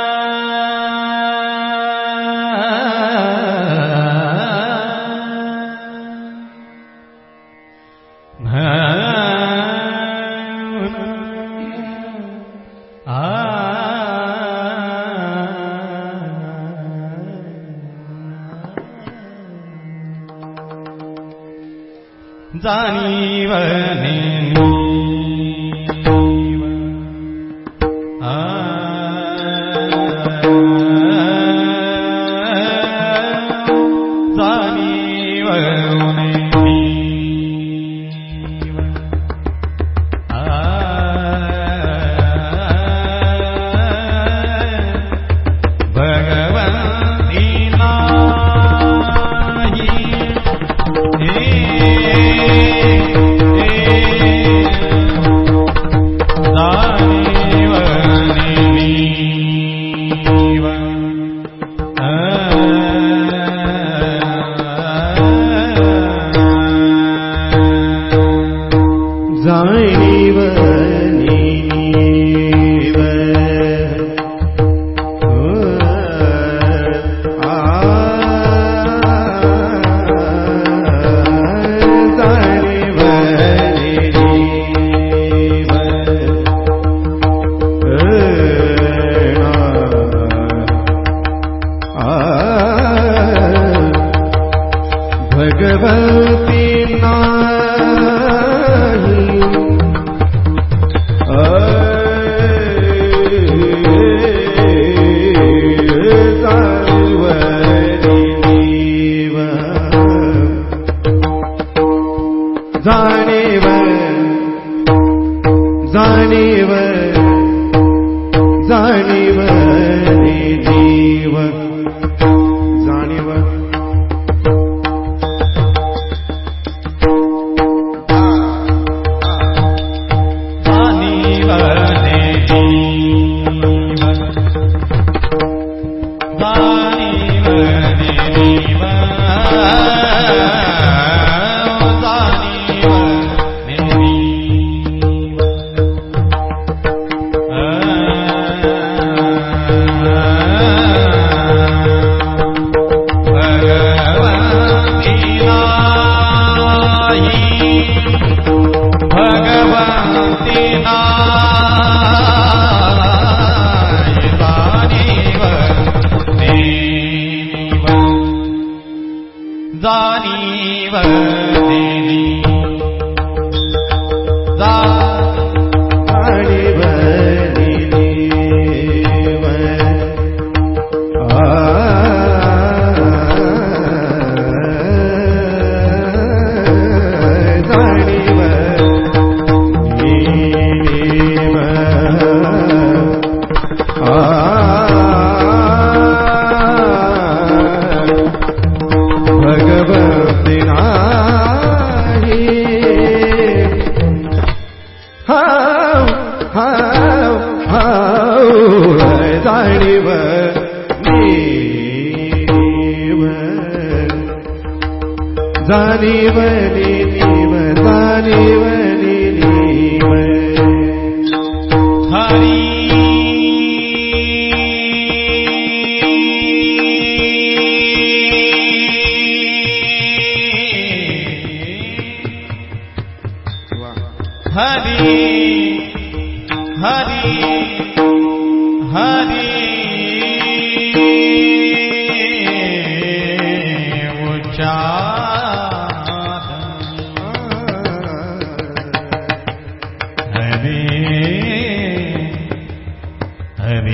Uh... भगवती ना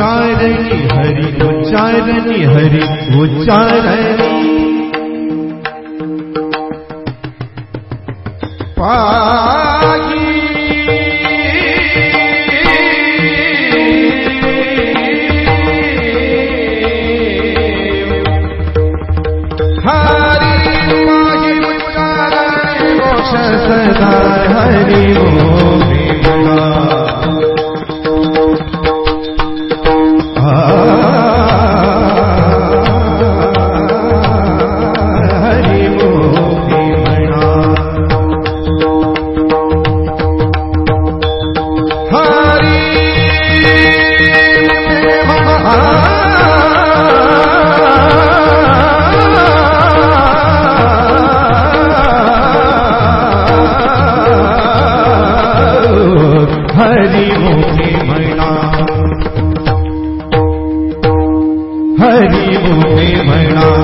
हरि गोचार हरि गोचार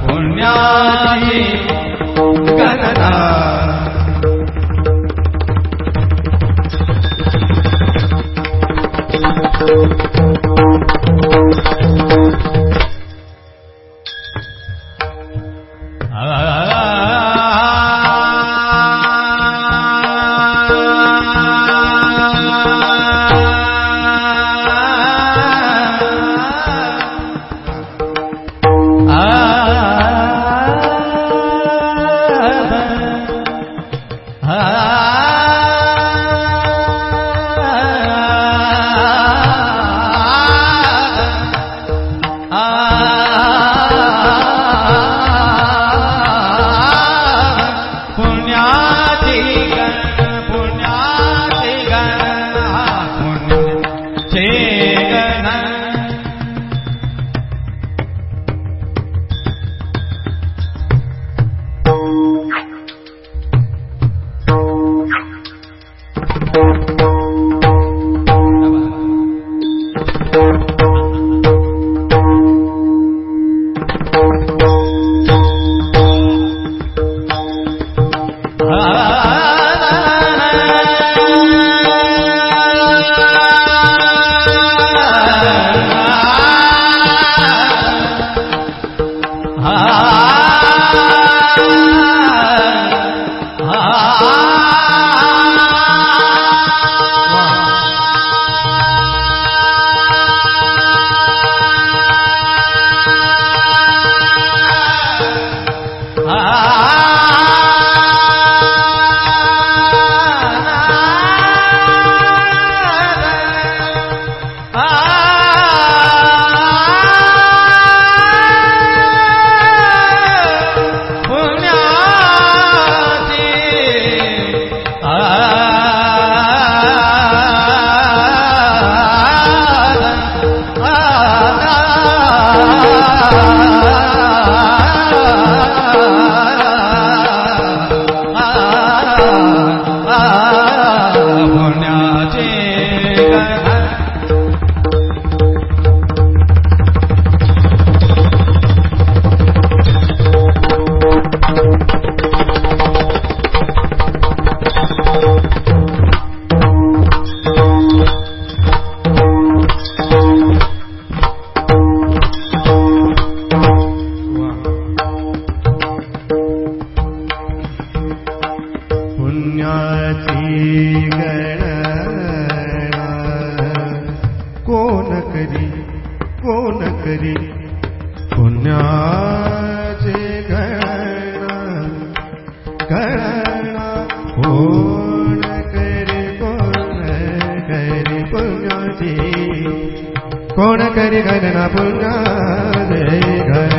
पुण्या પુણ્યથી કોણ કરી ઘરના પુણ્ય જય ઘર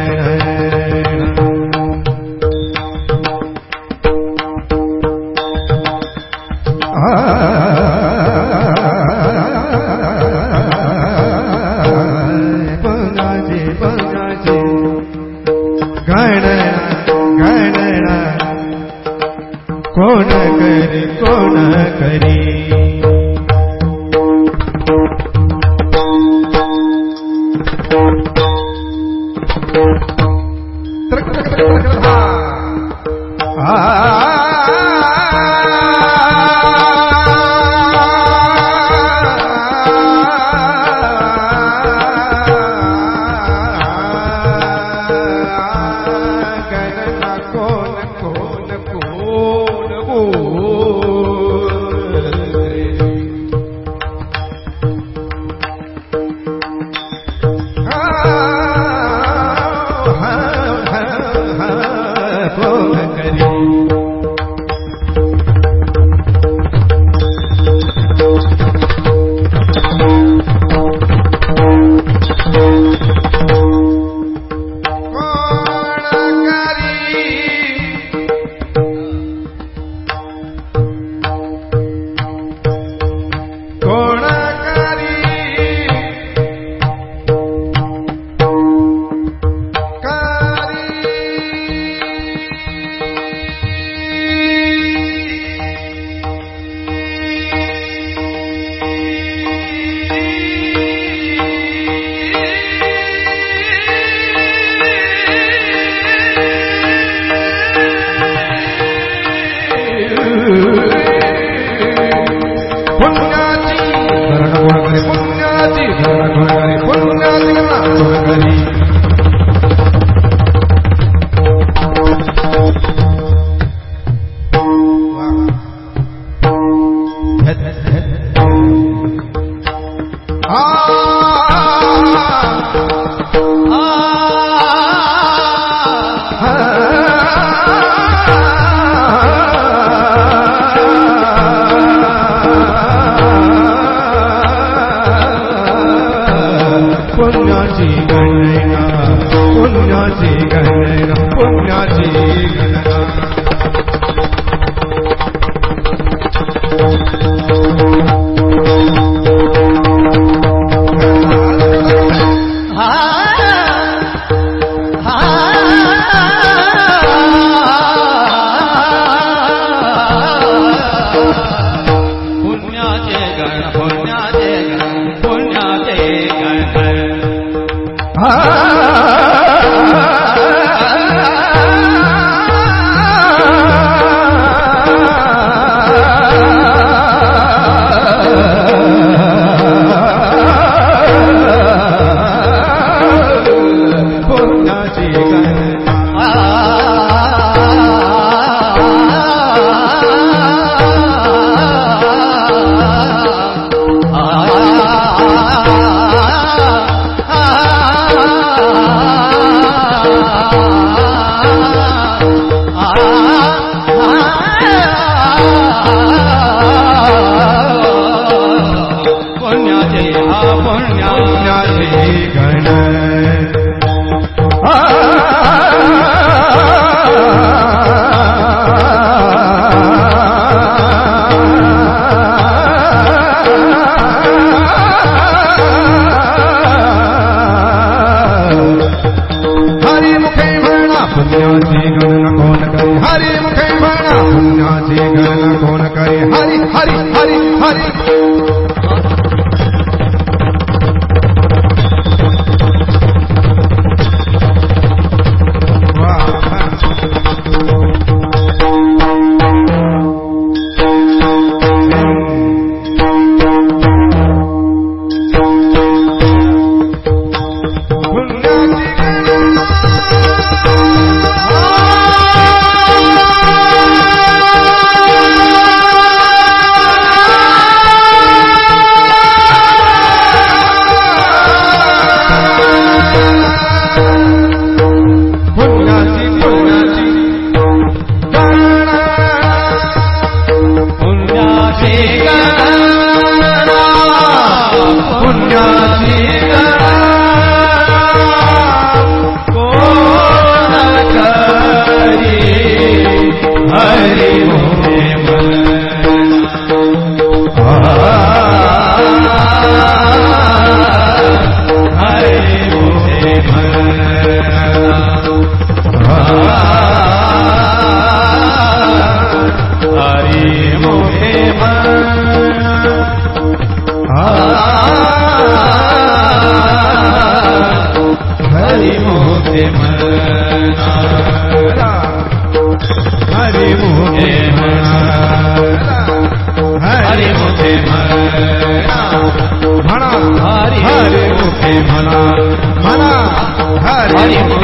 离开。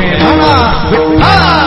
हरि मुखे